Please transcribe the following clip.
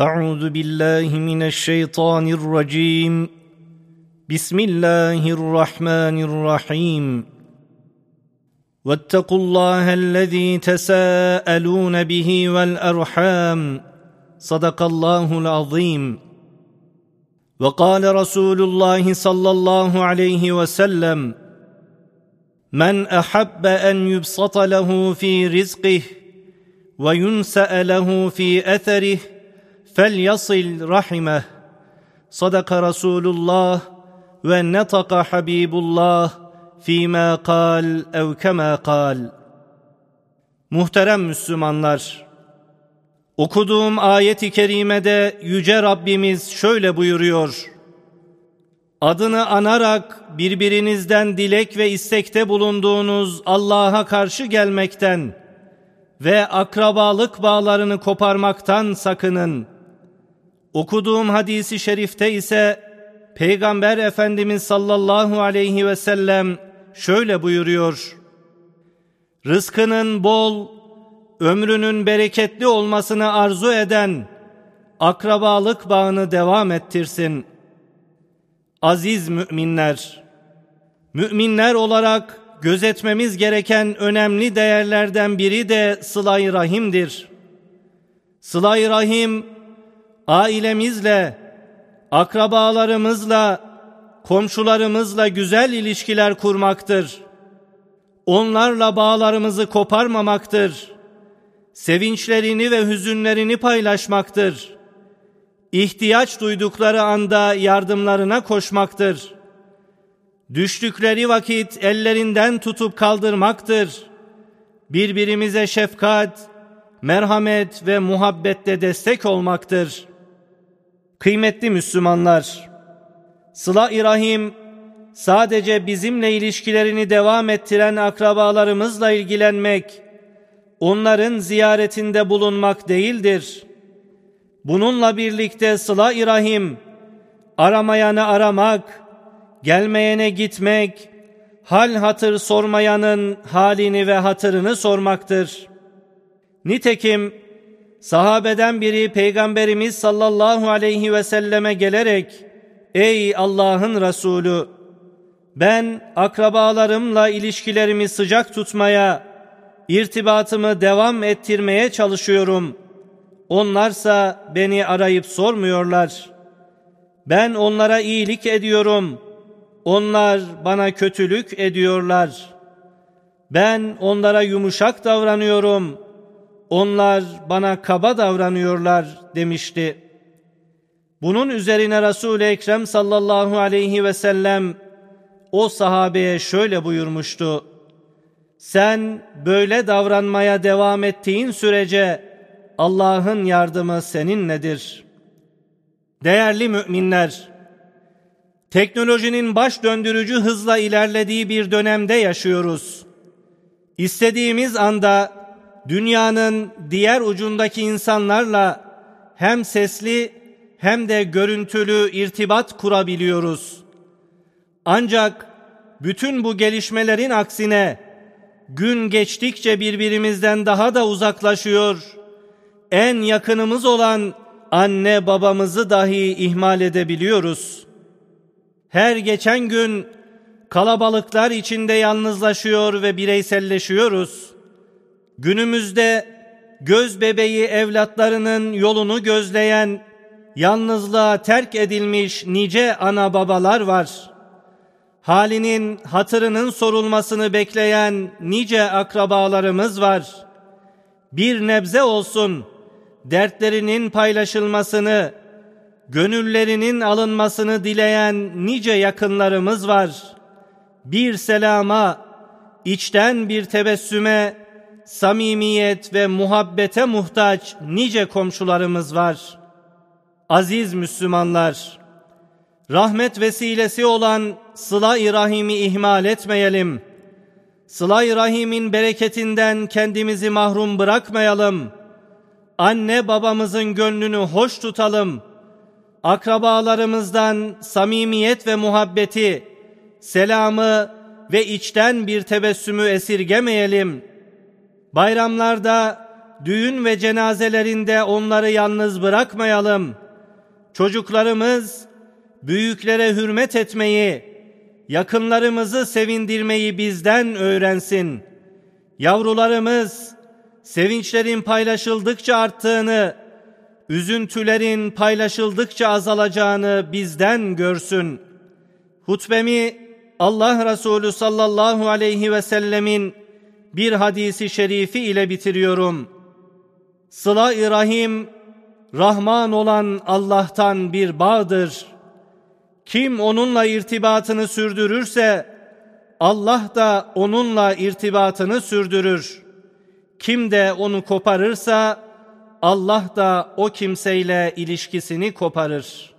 أعوذ بالله من الشيطان الرجيم. بسم الله الرحمن الرحيم. واتقوا الله الذي تساءلون به والأرحام. صدق الله العظيم. وقال رسول الله صلى الله عليه وسلم من أحب أن يبسط له في رزقه وينسأ له في أثره فليصل رحمه صدق رسول الله ونطق حبيب الله فيما قال أو كما قال Muhterem Müslümanlar, okuduğum ayet-i kerimede Yüce Rabbimiz şöyle buyuruyor. Adını anarak birbirinizden dilek ve istekte bulunduğunuz Allah'a karşı gelmekten ve akrabalık bağlarını koparmaktan sakının.'' Okuduğum hadisi şerifte ise Peygamber Efendimiz sallallahu aleyhi ve sellem şöyle buyuruyor. Rızkının bol, ömrünün bereketli olmasını arzu eden akrabalık bağını devam ettirsin. Aziz müminler, müminler olarak gözetmemiz gereken önemli değerlerden biri de sıla-i rahimdir. Sıla-i rahim, ailemizle, akrabalarımızla, komşularımızla güzel ilişkiler kurmaktır. Onlarla bağlarımızı koparmamaktır. Sevinçlerini ve hüzünlerini paylaşmaktır. İhtiyaç duydukları anda yardımlarına koşmaktır. Düştükleri vakit ellerinden tutup kaldırmaktır. Birbirimize şefkat, merhamet ve muhabbette destek olmaktır.'' Kıymetli Müslümanlar, Sıla-i Rahim sadece bizimle ilişkilerini devam ettiren akrabalarımızla ilgilenmek, onların ziyaretinde bulunmak değildir. Bununla birlikte Sıla-i Rahim, aramayanı aramak, gelmeyene gitmek, hal hatır sormayanın halini ve hatırını sormaktır. Nitekim, Sahabeden biri Peygamberimiz sallallahu aleyhi ve selleme gelerek Ey Allah'ın Resulü ben akrabalarımla ilişkilerimi sıcak tutmaya, irtibatımı devam ettirmeye çalışıyorum. Onlarsa beni arayıp sormuyorlar. Ben onlara iyilik ediyorum. Onlar bana kötülük ediyorlar. Ben onlara yumuşak davranıyorum.'' Onlar bana kaba davranıyorlar demişti. Bunun üzerine Resul-i Ekrem sallallahu aleyhi ve sellem o sahabeye şöyle buyurmuştu. Sen böyle davranmaya devam ettiğin sürece Allah'ın yardımı seninledir. Değerli müminler, teknolojinin baş döndürücü hızla ilerlediği bir dönemde yaşıyoruz. İstediğimiz anda dünyanın diğer ucundaki insanlarla hem sesli hem de görüntülü irtibat kurabiliyoruz. Ancak bütün bu gelişmelerin aksine gün geçtikçe birbirimizden daha da uzaklaşıyor. En yakınımız olan anne babamızı dahi ihmal edebiliyoruz. Her geçen gün kalabalıklar içinde yalnızlaşıyor ve bireyselleşiyoruz. Günümüzde göz bebeği evlatlarının yolunu gözleyen, yalnızlığa terk edilmiş nice ana babalar var. Halinin, hatırının sorulmasını bekleyen nice akrabalarımız var. Bir nebze olsun dertlerinin paylaşılmasını, gönüllerinin alınmasını dileyen nice yakınlarımız var. Bir selama, içten bir tebessüme, samimiyet ve muhabbete muhtaç nice komşularımız var. Aziz Müslümanlar, rahmet vesilesi olan sıla-i rahimi ihmal etmeyelim. Sıla-i rahimin bereketinden kendimizi mahrum bırakmayalım. Anne babamızın gönlünü hoş tutalım. Akrabalarımızdan samimiyet ve muhabbeti, selamı ve içten bir tebessümü esirgemeyelim.'' Bayramlarda düğün ve cenazelerinde onları yalnız bırakmayalım. Çocuklarımız büyüklere hürmet etmeyi, yakınlarımızı sevindirmeyi bizden öğrensin. Yavrularımız sevinçlerin paylaşıldıkça arttığını, üzüntülerin paylaşıldıkça azalacağını bizden görsün. Hutbemi Allah Resulü sallallahu aleyhi ve sellemin bir hadisi şerifi ile bitiriyorum. Sıla-i Rahim, Rahman olan Allah'tan bir bağdır. Kim onunla irtibatını sürdürürse, Allah da onunla irtibatını sürdürür. Kim de onu koparırsa, Allah da o kimseyle ilişkisini koparır.''